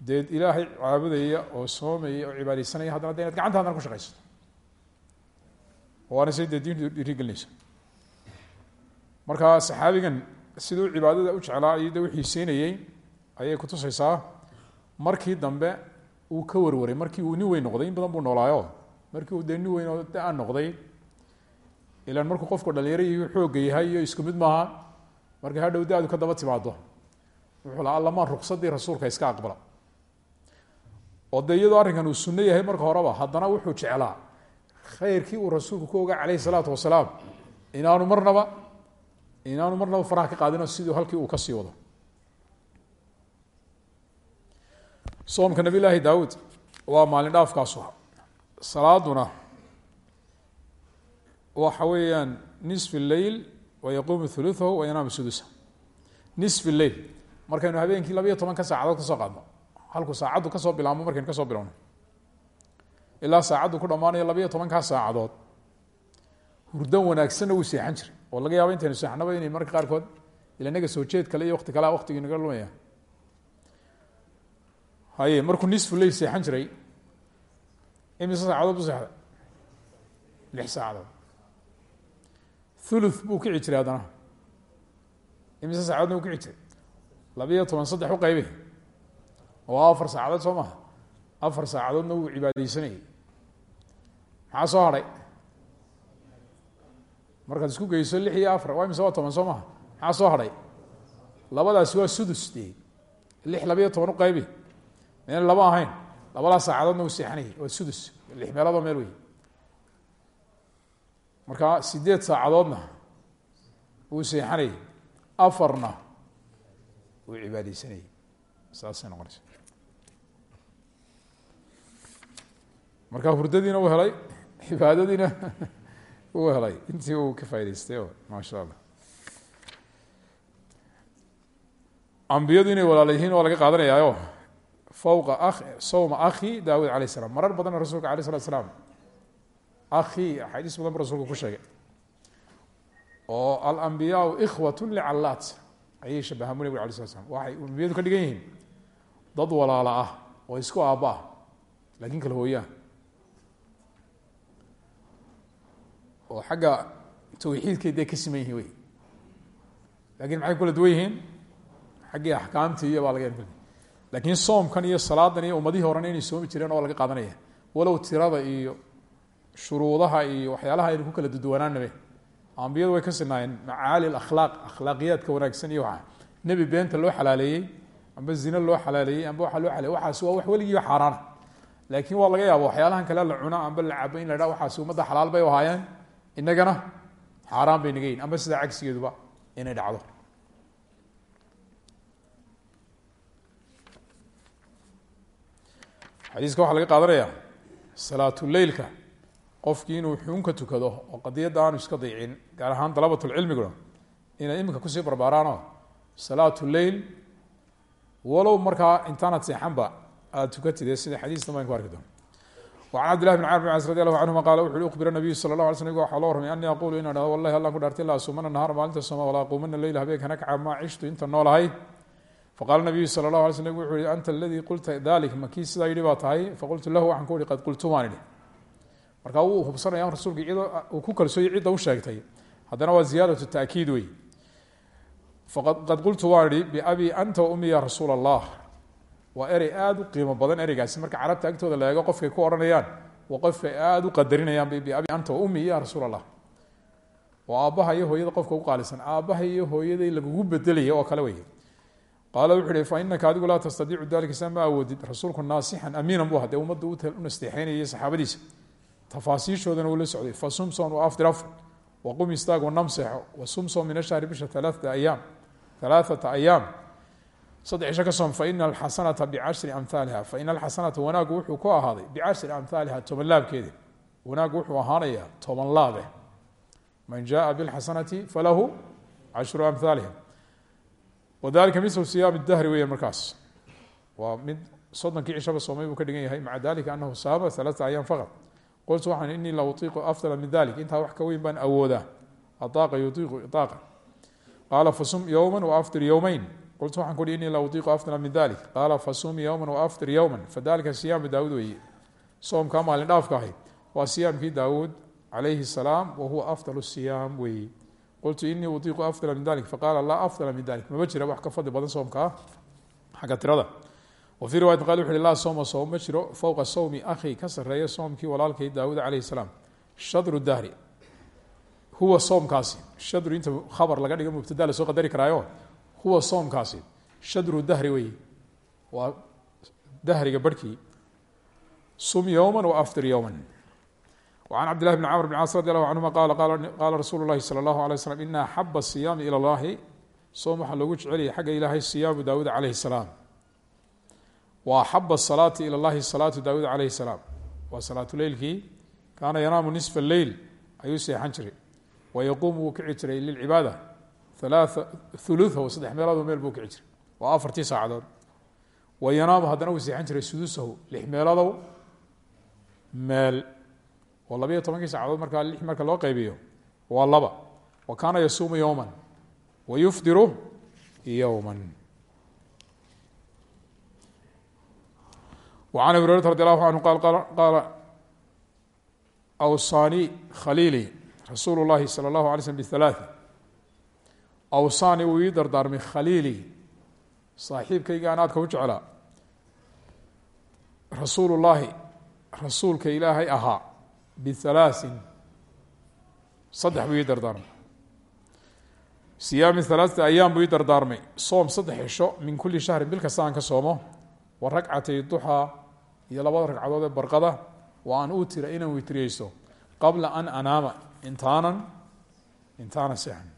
dee ilaahay caabudaya oo soomaya oo cibaadeysanaya haddana de inaad marka saxaabigan siduu cibaadada u jeclaa iyo de u xiiseynayey ayay kutusaysaa markii dambe uu ka warwaray markii uu nin weyn noqday in badan buu noolaayo. Markii uu dee nin weyn oo da- noqday ilaan markuu qofku dhalinyaro iyo xoogga yahay iyo isku mid maaha markay hadhow da-du ka daba timaado wuxuu lahaa allamaan ruksadii rasuulka iska aqbala. Oo dee arrinkan uu sunno yahay marka horeba haddana wuxuu jeclaa. Khayrkii uu rasuulku ku ogaa caleyhi salaatu wasalaam inaanu marnaba inaanu marnaba faraha ka qaadino sidii halkii uu ka sii wado. Soomka nabi laahi daawuud waa maalin dhaafkaasu salaaduna waxa weeyaan nisf leyl wa yaquumu thuluthahu wa yanaamu sudusa nisf leyl markaynu habeenkii labayo tobanka saacadood ka soo qaadno. Halkuu saacaddu ka soo bilaabmo markaynu ka soo bilowno ilaa saacaddu ku dhammaanayo labayo tobankaa saacadood hurdan wanaagsanna wuu seexan jiray oo laga yaabo intaynu seexnaba inay marka qaarkood ila naga soo jeed kale iyo wakti kalea waktigii naga lumaya. Haye markuu nisfu leyl seexan jiray imise saacadood bu seexday? Lix saacadood. Thuluth buu kici jiray haddana. Imise saacadoodna buu kici jiray? Labiyo toban saddex u qaybe oo afar saacadood soo maha afar saacadoodna wuu cibaadeysanayay maxaa soo hadhay markaad isku geyso lix iyo afar waa imise waa soo maha? Maxaa soo hadhay? Labadaasi waa sudus dee lix labiyo toban u qaybi. Meen laba ahayn. Labadaa saacadoodna wuu seexanayay. Waa sudus. Lix meeloodoo meel wey marka sideed saacadoodna wuu seexanayay. Afarna wuu cibaadeysanayay saasay noqonaysa. Marka hurdadiina uu helay. Cibaadadiina uu helay. Intii uu ka faa'idaystay o maasha allah ambiyadu inay walaala yihiin waa laga qaadanayaayo fawqa a sawma akhi daawud alayh salam marar badanna rasuulka alayh salatu slaam akhi axaadiis badan bu rasulka ku sheegay. Oo alambiyaau ikhwat licallaat ayay shabahaan bu nabig ala slat waxay ambiyadu ka dhigan yihiin dad walaala ah oo isku aabba ah. Laakiin kala hooyaa oo xagga tawxiidkay dee ka siman yihiin wey laakiin maxay kula duwan yihiin? Xaggii axkaamtii iyo baa laga yargel laakiin soomkan iyo salaadan iyo ummadihii horena inay soomi jireen oo laga qaadanaya. Walow tirada iyo shuruudaha iyo waxyaalaha aynu ku kala duduwanaanabe ambiyadu way ka sinaayeen macaali akhlaaq akhlaaqiyaadka wanaagsan iyo waa nebi beenta loo xalaaleeyey amba zine loo xalaaleeyey amba waxa loo xaleyey waxaasi waa wax weligiiba xaaraana. Laakiin waa laga yaaba waxyaalahan kale la cuno amba la cabo in la dha waxaasi ummadda xalaal bay ahaayeen inagana xaaraan bay naga amba sidaa cagsigeeduba inay dhacdo. Xadiiska waxaa laga qaadanaya salaatuleilka qofkii inuu xuunka tukado oo qadiyadda aanu iska daycin gaar ahaan dalabatulcilmiguna inay iminka ku sii barbaaraanoo salaatu leil walow markaa intaanad seexanba aada tukatide sida xadiistan baan ku arki doona وعن cبد لله بن cمر بن cاs رضي الله عنهma qال wuxu أخبir النبي sلى الله علي sلم waxaa loo warmay أني aquل ina dhahdo wallahi allan ku dhaartay la asumana نahar maalinta sooma walaa aquumana leyl habeenkana kaca maa cishtu inta noolahay faqala النabiyu slى الlaه alay slm wuxuu yihi anta aladii qulta dalik ma kii sidaa yidhi baa tahay faqultu lahu waxaan ku uhi qad qultu waan idhi marka wuu hubsanaya rasuulka cid uu ku kalsooyey cidda u sheegtay haddana waa ziyaadaة تأkiid wey qad qultu waan idhi biabi anta وأmi ya rasuul الlah waa erey aada u qiimo badan ereygaasi marka carabta agtooda la eego qofkay ku odhanayaan waa qofkay aada u qadarinayaan biabi anta wa ummi ya rasuul allah waa iyo hooyada qofka u qaalisan aabbaha iyo hooyaday lagugu bedelaya oo kale wey qaala wuxu uhi fa inaka adigu laa tastadiicu dalika sa ma rasuulku naasixan amiinan bu hadee ummadda u nasteexeynayay saxaabadiisa. Tafaasiishoodana uu la socday fa sumson wa afdiraf wa qum istaag wa namseexo wa sumson min ashahri bisha alaaata ayaam alaaata ayaam saddex cisho ka soom faina alxasanata bicashri amhaaliha faina alxasanata wanaagu wuxuu ku ahaaday bicashri amhaaliha toban laabkeeda wanaagu wuxuu ahaanayaa toban laabe. Man jaءa bاlxasanati falahu cashru amhaaliha wadalika mislu siyaam dahri weya markaas. Waa mid soddonkii cishaba soomay buu ka dhigan yahay maca dalika anahu saama alaata ayaam faqad. Qultu waxaan inii la utiiqu afdala min dalik intaa wax ka weyn baan awoodaa. Adaaqa yuiiqu iaaqa qaala fasum yowma waaftir yowmeyn qultu waxaan kuhi inii la utiiqu afdala min dalik qaala fasum yowma waaftir yowma fadalika siyaamu daawuud weeye soomkaa maalin dhaafka ahay waa siyaamkii daawuud calayhi salaam wa huwa afdal siyaam weeye qultu inii utiiqu afdala min dalik faqaala laa afdala min dalik mama jira wax ka fadli badan soomka ah xagga tirada wa fii riwayati qal wuxu uhi laa sooma soom ma jiro fowqa sowmi akhi ka sarreeya soomkii walaalkay daawuud calayhi salaam shadru dahri huwa soomkaasi shadru inta khabar laga dhiga mubtada la soo qadari karaayo huwa soomkaasi shadru dahri wey waa dahriga barhkii sum yowma waaftir yowma وعن cبد لله بن cمر بن cاaص رضي الله عنهma qال qاla rasuul الlahi slى الlaه عليه وسلم إna أxب الصiyaam ilى الlahi soom waxaa loogu jeceliyay xagga ilaahay صiyaamu dawuud عalayه السلام wa أxب الصلاaةi ilى الlahi صلاaةu dawuud عalayه السلام waa salaatu leylkii kaana yanaamu نiصف الleyl ayuu seexan jiray wayaquumu wuu kici jiray lilcibaadة ثuluثahu saddex meeloodoo meel buu kici jiray waa afartii saacadood wa yanaamu haddana wuu seexan jiray sudusahu lix meeloodow meel oo labayo tobankii saacadood markaa lix marka loo qaybiyo waa laba wa kaana yasuumu yowma wa yufdiru yowma wa can abi hurayrata radi allahu canhu qal qaala awsaani khaliili rasuulu llahi sala allahu alay slm bihalaaثa awsaani wuu ii dardaarmay khaliili. Saaxiibkayga aan aadka u jeclaa. Rasuulu llaahi rasuulka ilaahay ahaa bihalaaثin saddex buu ii dardaarmay. Siyaami halaaثata ayaam buu ii dardaarmay. Soom saddex cisho min kuli shahrin bil kasta aan ka soomo. Wa ragcatay duxaa iyo labada ragcadood ee barqada. Wa an utira inaan witriyeysto qabla an anaama. Intaanan intaana seexan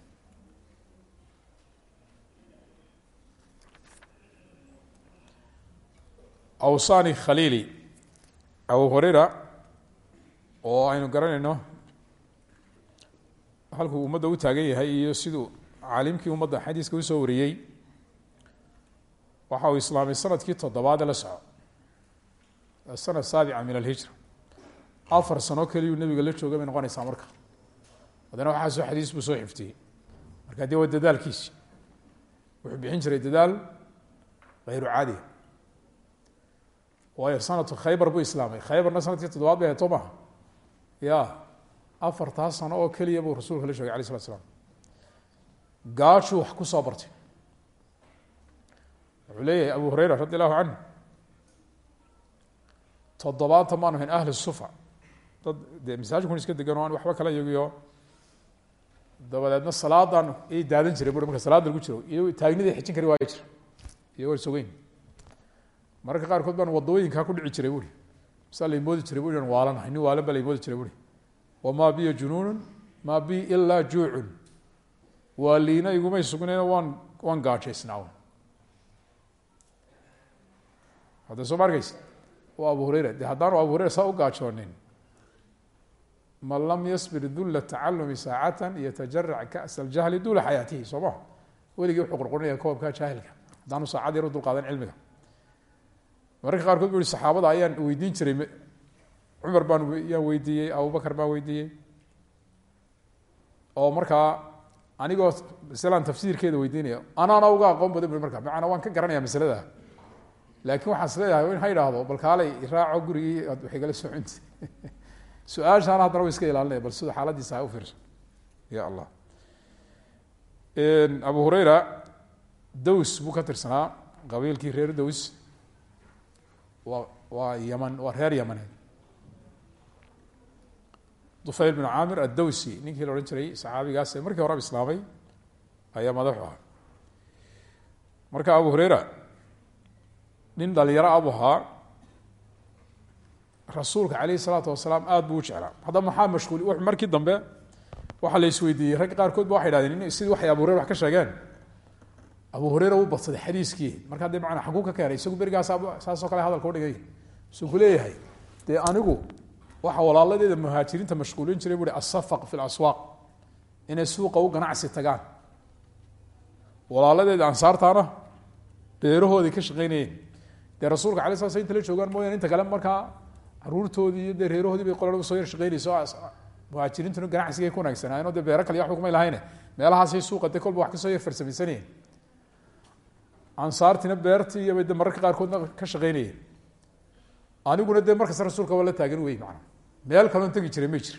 awsani khaliili abu hurayra oo aynu garanayno halkuu ummadda u taagan yahay iyo siduu caalimkii ummadda xadiiska u soo wariyey waxa uu islaamay sannadkii toddobaade la soco sanad saabica min alhijra. Afar sano keliyuu nebiga la jooga bay noqonaysaa marka. Haddana waxaasoo xadiis buu soo xiftiyey. Marka dee waa wuxuu bixin jiray dadaal hayru caadiya waayo sanadku khaybar buu islaamay. Khaybarna sannadkii toddobaad bay ahayd soo maha ya afartaa sano oo keliya buu rasuulka la joogay alay slat slam gaashuu wax ku soo bartay. Wuxuu abu hurayra radi allahu canhu toddobaatan baanu ahayn ahli sufa. Dad dee masaajikun iska degan aan waxba kala yagiyo dabadeedna salaadan ay daadan jiray bui marka salaada lagu jiro iyo taagnidii xijin kari waayo jira war sogeyn mararka qaarkood baan wadooyinkaa ku dhici jiray buri. Saa laymoodi jiray bui an waalanahay waalan baa laymoodi jiray buri. Wamaa biya junuunu maa bi ilaa juucun. Waa liina igumay sugnayno waan waan gaajaysnaa hadda soo ma arkeysa waa abu hureyra de haddaanu abu hureyra saa u gaajoonin man lam yasbir dula tacalumi saacatan yatajarac ka'sa aljahli dula xayaatihi. Soo ma? Weligii wuxuu qurqurinaya koobka jaahilka. Haddaanu saacad yar u dulqaadan cilmiga mararka qaarkood bu i saxaabada ayaan weydiin jiray. Cumar baan yaan weydiiyey abubakar baan weydiiyey. Oo markaa anigoo masalan tafsiirkeeda weydiinaya anaana uga aqoon badan bui marka macanaa waan ka garanaya masalada. Laakiin waxaan is in ha bal kaalay raaco gurigii ad wax igala soconti. Su'aashaana haddana wa iska bal sida xaaladiisa u fiirso. Ya allah. Abu hureyra dows buu ka tirsanaa qabiilkii reer dows waa waa yaman waa reer yamaneed dufayl bin caamir addowsi ninkii la odhan jiray saxaabigaas ee markii horeba islaamay ayaa madaxu ahaa. Marka abu hureyra nin dhalinyaro abu ahaa rasuulka calayhi salaatu wasalaam aada buu u jeclaa. Haddaba maxaa mashhuuli w markii dambe waxaa la isweydiiyey rag qaarkood ba waxay hahdeen in sidii waxay abu hureyra wax ka sheegeen abu hureyra u badsaday xadiiskii. Markaa dee maana xaguu ka keenay isagu berigaas saasoo kale hadalka udhigay suu ku leeyahay dee anigu waxa walaaladeeda muhaajiriinta mashquulin jiray bui asafaq fi laswaaq inay suuqa u ganacsi tagaan walaaladeeda ansaartaana beerahoodii ka shaqeynayeen dee rasuulka ala sla inta la inta kale markaa caruurtoodii iyo dee bay qola soo yar shaqeynayso muhaajiriintuna ganacsigay ku wanaagsanaayenoo dee beero kale waxba kumay lahayne meelahaasay suuqa de kolba wax ka soo yar farsamaysanayeen ansaartina beertii iyo bay de mararka qaarkoodna ka shaqeynayeen aniguna dee markasta rasuulka waa la taagan wey maana meel kaloon tegi jiray may jir.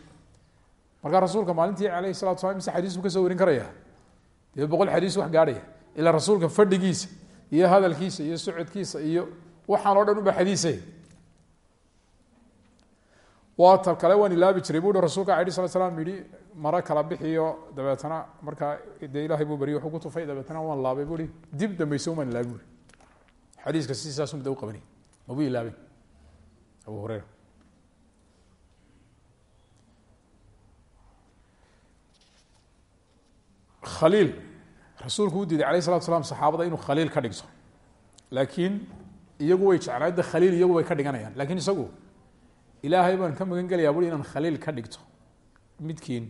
Markaa rasuulka maalintii alayhi salatu sala mise xadiis buu ka soo warin karaya dee boqol xadiis wax gaadhaya ilaa rasuulka fadhigiisa iyo hadalkiisa iyo socodkiisa iyo waxaan oo dhan uba xadiisay waa ta kale waan ilaabi jiray bui rasulka ala sala slam yihi maro kala bixiyo dabeetana markaa dee ilahay buu beriy wuxuu ku tufay dabeetana waan laabay bui dib dambeyse umaan ilaabi bui xadiiska si saasum da u qabanay mabuu ilaabin? Abu hureyra khaliil. Rasuulku u diiday alayh salatu slam saxaabada inuu khaliil ka dhigto laakiin iyagu way jeclaayeen de khaliil iyagu way ka dhiganayaan. Lakin isagu ilaahay baan ka magan gelayaa bui inaan khaliil ka dhigto. Midkiin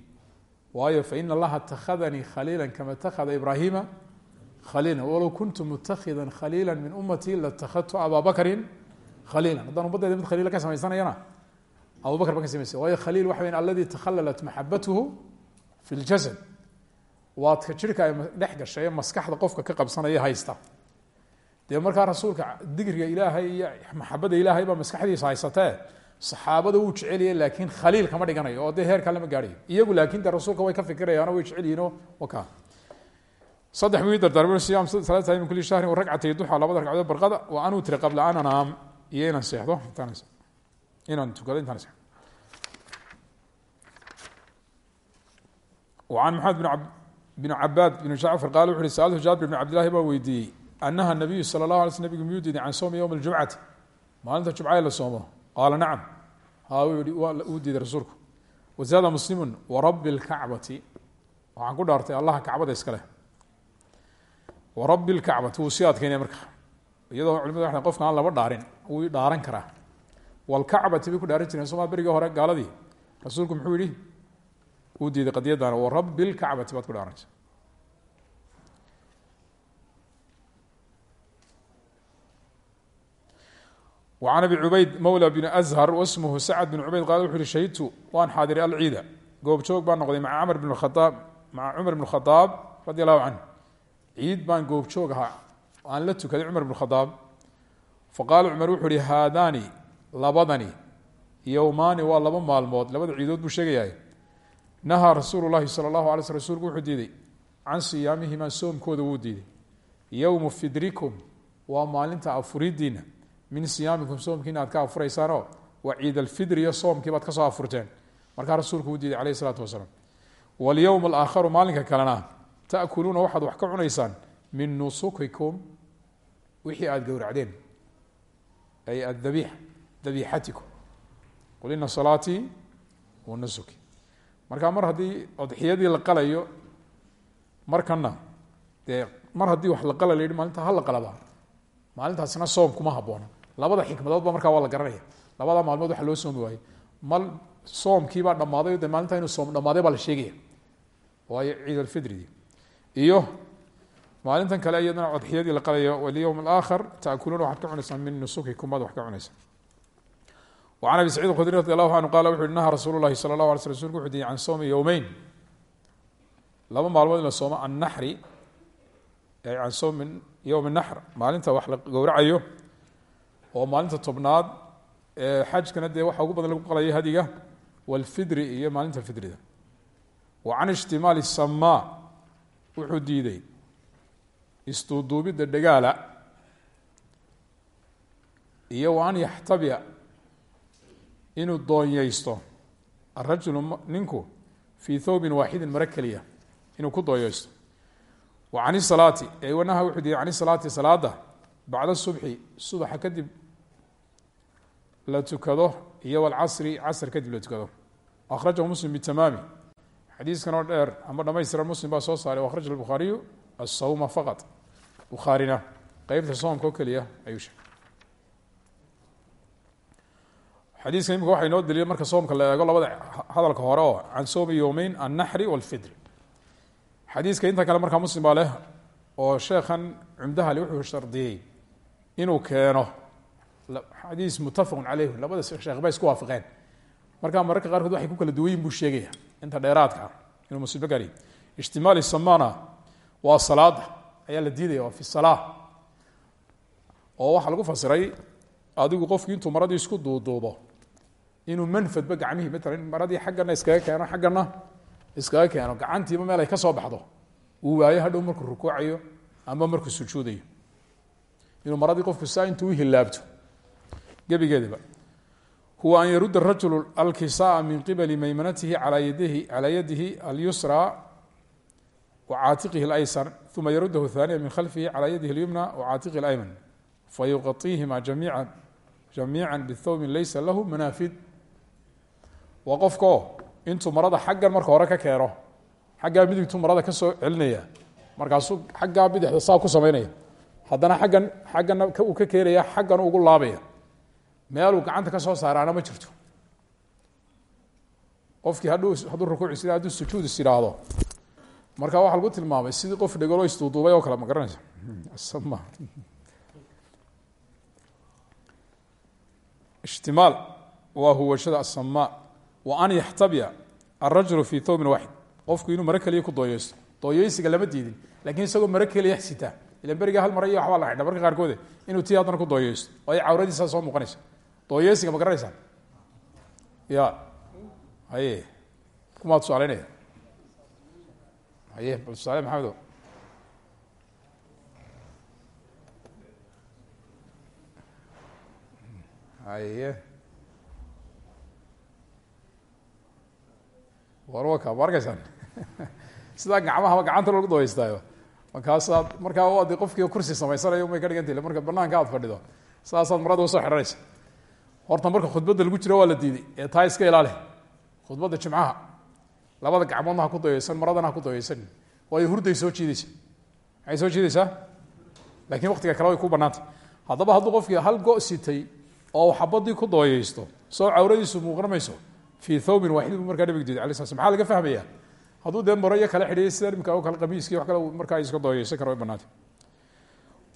waayo faina allaha اtakhadanii khaliila kama اtakhada ibrahima khaliila walow kuntu mutakida khaliila min umatii latakadtu aba bakrin haddaan umaddeeda mid khaliila ka samaysanayana abu bakr ka samaysa waayo khaliil waxa weya aladi takhalalat maxabatuhu fi ljasad waad ka jirhka ay dhex gashay maskaxda qofka ka qabsanaya haysta. Dee markaa rasuulka digriga ilaahay iyo maxabada ilaahay baa maskaxdiisa haysatee saxaabada wuu jecelya laakiin khaliil kama dhiganayo oo de heerkaa lama gaadhayo iyagu laakin de rasuulka way ka fikirayaano way jecelyihiino waka saddex buu dardaarma siyam salaata min kuli shahrin waragcatay duxa labada ragcadood barqada wa an utira qabla an anaam iyo inaan seexdo inaan tukado intaan seexdo an maxamed bn cabaad bn jacfar qaal wuxu uhi saaltu jaabir bn cabdillahi baa weydiiyey anaha nabiyu sala lah ala sl nbigu miyuu diiday can sowmi yowm ljumcati maalinta jumcaa la soomo qaala nacam ha yihi uu diiday rasuulku waزaada muslimu warabi اlkacbati waxaan ku dhaartay allaha kacbada iska leh warabi اlkacbati wuu sii adkeynaya marka iyadoo culimadu wa qofka aan laba dhaarin wuu dhaaran karaa wاlkacbati bay ku dhaaran jireen somaa berigii hore gaaladii rasuulku muxuu yihi uu diiday qadiyadana warabi اlkacbati baad ku dhaaranaysa an abi cubayd mawla bn azhar wasmuhu sacd bn cubayd qaal wuxu uhi shahidtu waan xaadiray alciida. Goobjoog baan noqday maa amar bn khaaab maca cumar bn khaaab radi allahu canh ciid baan goobjoog ahaa aan la tukaday cumar bn khaaab faqaala cumar wuxu uhi haadaani labadani yowmaani waa laba maalmood labada ciidood buu sheegayahay nahaa rasuulu lahi sala allahu alay sl rsulku wuxuu diiday can siyaamihimaa soomkooda wuu diiday. Yowmu fidrikum waa maalinta afuridiina min siyaamikum soomkiina aad ka afuraysaanoo waa ciid alfidri iyo soomkii baad ka soo afurteen. Markaa rasuulku uu diiday alayh isalaatu wasalaam. Walyowm alaakharu maalinka kalena taakuluuna waxaad wax ka cunaysaan min nusukikum wixii aada gowracdeen. Ay adabiix dabiixatikum. Qul ina salaatii wa nusuki. Markaa mar haddii odxiyadii la qalayo markana dee mar haddii wax la qala maalinta ha la maalintaasina soom kuma haboona labada xikmadoodba markaa waa la garanaya. Labada maalmood waa loo soomi waaye mal soomkiibaa dhammaaday de maalinta inuu soom dhammaaday baa la sheegaya. Waayo ciid alfidridii iyo maalintan kale iyadana codxiyadii la qalayo walyowm alaakhar taakuluuna waxaad ka cunaysaan min nusukikum baad wax ka cunaysaan an abi sacid khudri radi allahu anhu qaala wuxu uhi naha rasuul lahi sala lah ala sl rsulku wuxuu diiy can soomi yowmeyn laba maalmood in la soomo annaxri ay can soomi yowmi naxr maalinta wax la gowracayo oo maalinta tobnaad xajkana dee waxaa ugu badan lagu qalaya hadiga walfidri iyo maalinta fidrida. Wa can ishtimaali samaa wuxuu diiday istuuduubidda dhagaala iyo wa an yaxtabia inuu dooyeysto arajulu ninku fii thawbin waaxidin mare keliya inuu ku doonyeysto wa can isalaati eewanaha wuxuu diiday can isalaati salaada bacda subxi subaxa kadib la tukado iyo walcasri casr kadib la tukado. Akhrajahu muslim bitamaami. Xadiiskan oo dheer ama dhamaystiran muslim baa soo saaray akhraja albukhaariyu asawma faqad bukhaarina qeybta soomka oo keliya ayuu sheegay. Xadiiska imika waxa inoo daliya marka soomka la eego labada hadalka hore oo can soomi yowmeyn annaxri walfidri. Xadiiska inta kale markaa muslim baa leh oo sheekhan cumdahali wuxuu shardiyey inuu keeno xadiis muttafaqun caleyh labada sheekh bay isku waafaqeen. Markaa mararka qaarkood waxay ku kala duwan yihiin buu sheegaya. Inta dheeraadka ah inuu muslim gari ijtimaali samana waa salaada ayaa la diidaya waa fi salaa oo waxaa lagu fasiray adigu qofki intuu maradii isku duuduubo inuu manfadba gacmihii matalan maradii xaggana iskaga keeno xaggana iskaga keeno gacantiiba meel ay ka soo baxdo. Uu waayo hadhow markuu rukuucayo ama markuu sujuudayo. Inuu maradii qofku saa intuu uhilaabto gebigeedaba huwa an yarudda rajulu alkisaa min qibali maymanatihi alaa yadihi calaa yadihi alyusra wa caatiqihi اlaysar uma yaruddahu thaniya min khalfihi calaa yadihi اlyumna wa caatiqihi اlayman fayuqaطiihima jamiica jamiica bithawbin laysa lahu manaafid waa qofko intuu marada xaggan marka hore ka keeno xaggaa midigtuu marada ka soo celinaya markaasuu xaggaa bidixda saa ku samaynaya haddana aggan xaggana uu ka keenaya xaggan ugu laabaya meeluu gacanta ka soo saaraana ma jirto. Qofkii hadhuu hadduu rukuuci sida hadduu sujuud is marka waxaa lagu tilmaamay sidii qof dhegolo isduuduubay oo kale ma garanaysa. Sama ijtimaal waa huwashada asamaa wa an yaxtabiya alrajulu fi thawbin waaxid qofku inuu maro keliya ku dooyeysto dooyeysiga lama diidin laakiin isagoo maro keliya sitaa ilan beriga hal mara iyo waxbaa la xidha. Marka qaarkoode inuu tii haddana ku dooyeysto oo ay cawradiisa soo muuqanaysa dooyeysiga ma garanaysaa ya. Haye kumaa tusaaleynaya haye bal tusaale maxamedo haye warwaka ma arkaysaan sidaa gacmahaba gacanta lagu dooyeystaayo markaasaad markaa ad qofkii kursi samaysanayo may ka dhiganta marka banaanka aad fadhido saasaad marada u soo xidhanaysa horta marka khudbadda lagu jiro waa la diiday. Ee taa iska ilaali. Khudbadda jimcaha. Labada gacmoodna ku dooyeysan maradana ku dooyeysan waayo hurday soo jiideysa maxay soo jiideysaa laakiin waktiga kale way ku banaantay haddaba hadduu qofkii hal go sitay oo xabadii ku dooyeysto soo cawradiisu muuqnamayso fii thawbin waaxid bu markaa nabig diiday ala sla maxaa laga fahmaya hadduu dee maro iyo kala xidhiiya sida imika o kale qamiiskii wax kale iska dooyeysan kara banaantay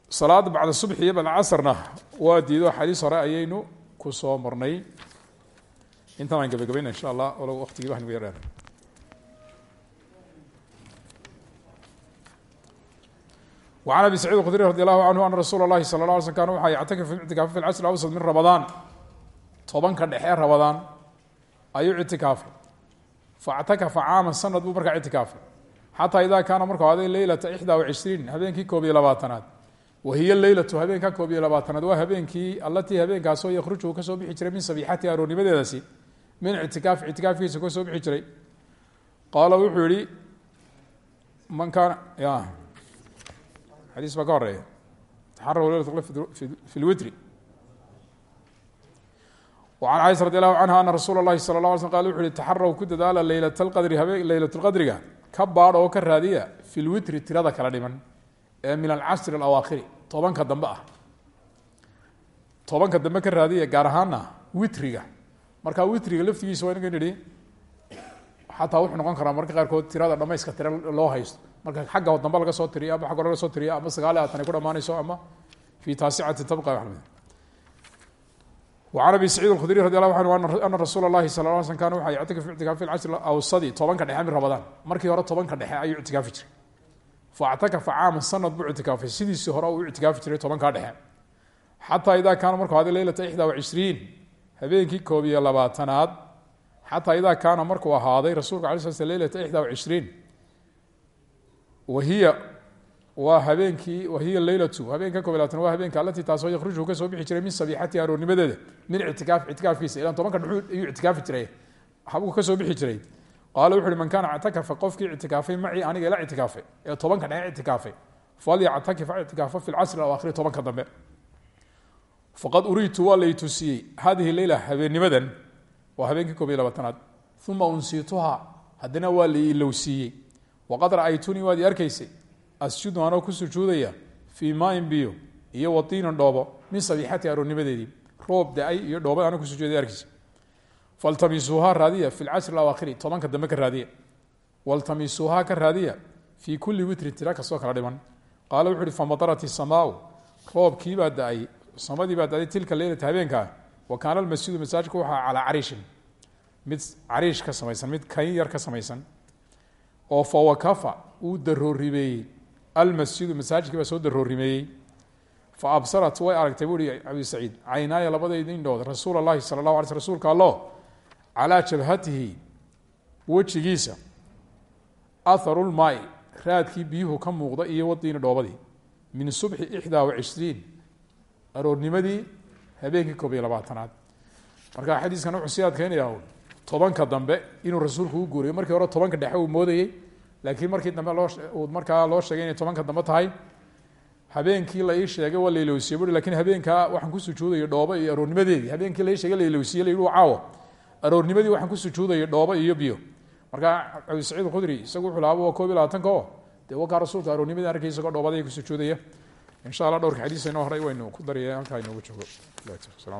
salaada bacda subxi iyo bacda waa diido. Xadiis hore ayaynu ku soo marnay intaan aan gabagabayna insha allah olo waktigii wax nagu yardheer وعن أبي سعيد الkdري رضي الله عنه أن رsuuل الlahi صلى الله علي sلم kان wxa yctakif في اctikاaf في الcشhr الأwسط min رamaضان tobanka dhexe ramadaan ayuu ictikaafay faاctakafa caama sanad buu markaa ictikaafay xatىa ida kaana markuu aday leylata إحdى وعشhرين habeenkii koob iyo labaatanaad wahiy leylatu habeenka koob iyo labaatanaad waa habeenkii allatii habeenkaasoo yahruju uu ka soo bixi jiray min sabixati aroornimadeedasi min itikaaf itikaafkiisa ka soo bixi jiray qaala wuxuu yihi man kaana ya xadiis baa ka horreeya taxarahu leylat fi lwitri an caiشha radi allahu canha ana rasuula اlahi sala la ala sl qal wuxu uhi taxaraw ku dadaala leylat lqadri habeen leylat lqadriga ka baadh oo ka raadiya fi lwitri tirada kala dhiman ee tobanka dambe ah. Tobanka dambe ka raadiya gaar ahaana witriga. Marka witriga laftigiisa waa inagan idhi xataa wuxuu noqon karaa marka qaarkood tirada dhamayska tira loo haysto. Marka xagga dambe laga soo tiriyo ama xagg laga soo tiriyo ama sagaali aatan ay ku dhamaanayso ama fi taasicati tabqa ah. wa mi an abi saciid alkhudri radi allahu anhu ana rasuula lahi sal l sl kana waxa ictikaf ictikaafi cashr awsadi tobanka dhexe mi rabadaan markii hore tobanka dhexe ayuu ictikaafi jiray factakafa caama sanad buu ictikaafay sidiisii hore uu ictikaafi jiray tobankaa dhexe xataa idaa kaana markuu ahday leylata ixdaa wacishriin habeenkii koob iyo labaatanaad xataa idaa kaana markuu ahaaday rasuulka ala sl sl leylata ixdaa wacishriin wahiya waa habeenkii wahiya leylatu habeenka kob labatan waa habeenka alatii taasoo yaqruju ka soo bixi jiray min sabiixatii aroornimadeeda min ictikaaf ictikaafkiisa ilan tobanka dhuxuu ayuu itikaafi jiray habuu qaala wuxu uhi man kaana ictakafa qofkii ictikaafay macii aniga ila ictikaafay ee tobanka dhexe ictikaafay falyactakif ictikaafo fi lcasri awaakhiri tobanka dambe faqad uriitu waa lay tusiyey hadihi leyla habeennimadan waa habeenkii koob iyo labaatanaad uma unsiituhaa haddana waa la ilowsiiyey waqad ra'aytunii waad i arkaysay asjudu anoo ku sujuudaya fii maain biyo iyo watiinan dhoobo min sabiixati aroornimadeedii roob da'ay iyo dhooba ana ku soo jeeday arkiisa faltamisuuhaa raadiya fi lcashri awaakhiri tobanka dambe ka raadiya. Waltamisuuhaa ka raadiya fii kulli witrin tira kastoo kala dhiman. Qaala wuxu uhi famadarat isamaau roobkiibaa da'ay samadii baa da-day tilka leylata habeenkaa wa kaana almasjidu masaajidku waxaa calaa cariishin. Mid cariish ka samaysan mid kayn yar ka samaysan. Oo fawakafa uu daroorimeeyey almasjidu masaajidkii baa soo daroorimeeyey. Fa absarat way aragtay buu hi abi saciid caynaaya labadayda indhood rasuul allahi calaa jabhatihi wejigiisa atharu lmaai raadkii biyuhu ka muuqda iyo wadiina dhoobadii min subxi ixdaa wa cishriin aroornimadii habeenkii koob iyo labaatanaad. Marka xadiiskan wuxuu sii adkeynaya tobanka dambe inuu rasuulku u guuriyo markii hore tobanka dhexe uu moodayey laakiin markii dambe loo markaa loo sheegay inay tobanka dambe tahay habeenkii la ii sheegay waa lailowsiye bui laakiin habeenkaa ku sujuudaya dhoobo iyo aroornimadeedii habeenkii la ii sheegay lailowsiye la yihi caawo aroornimadii waxaan ku sujuudaya dhoobo iyo biyo. Marka abi saciid khudri isagu wuxuu lahaaba waa koob iyo labaatanka o dee wakaa rasuulka aroornimadii arkay isagoo dhoobadaya ku sujuudaya insha allah dhowrka xadiisa inoo horay waynu ku darya halkaa inoogu joogo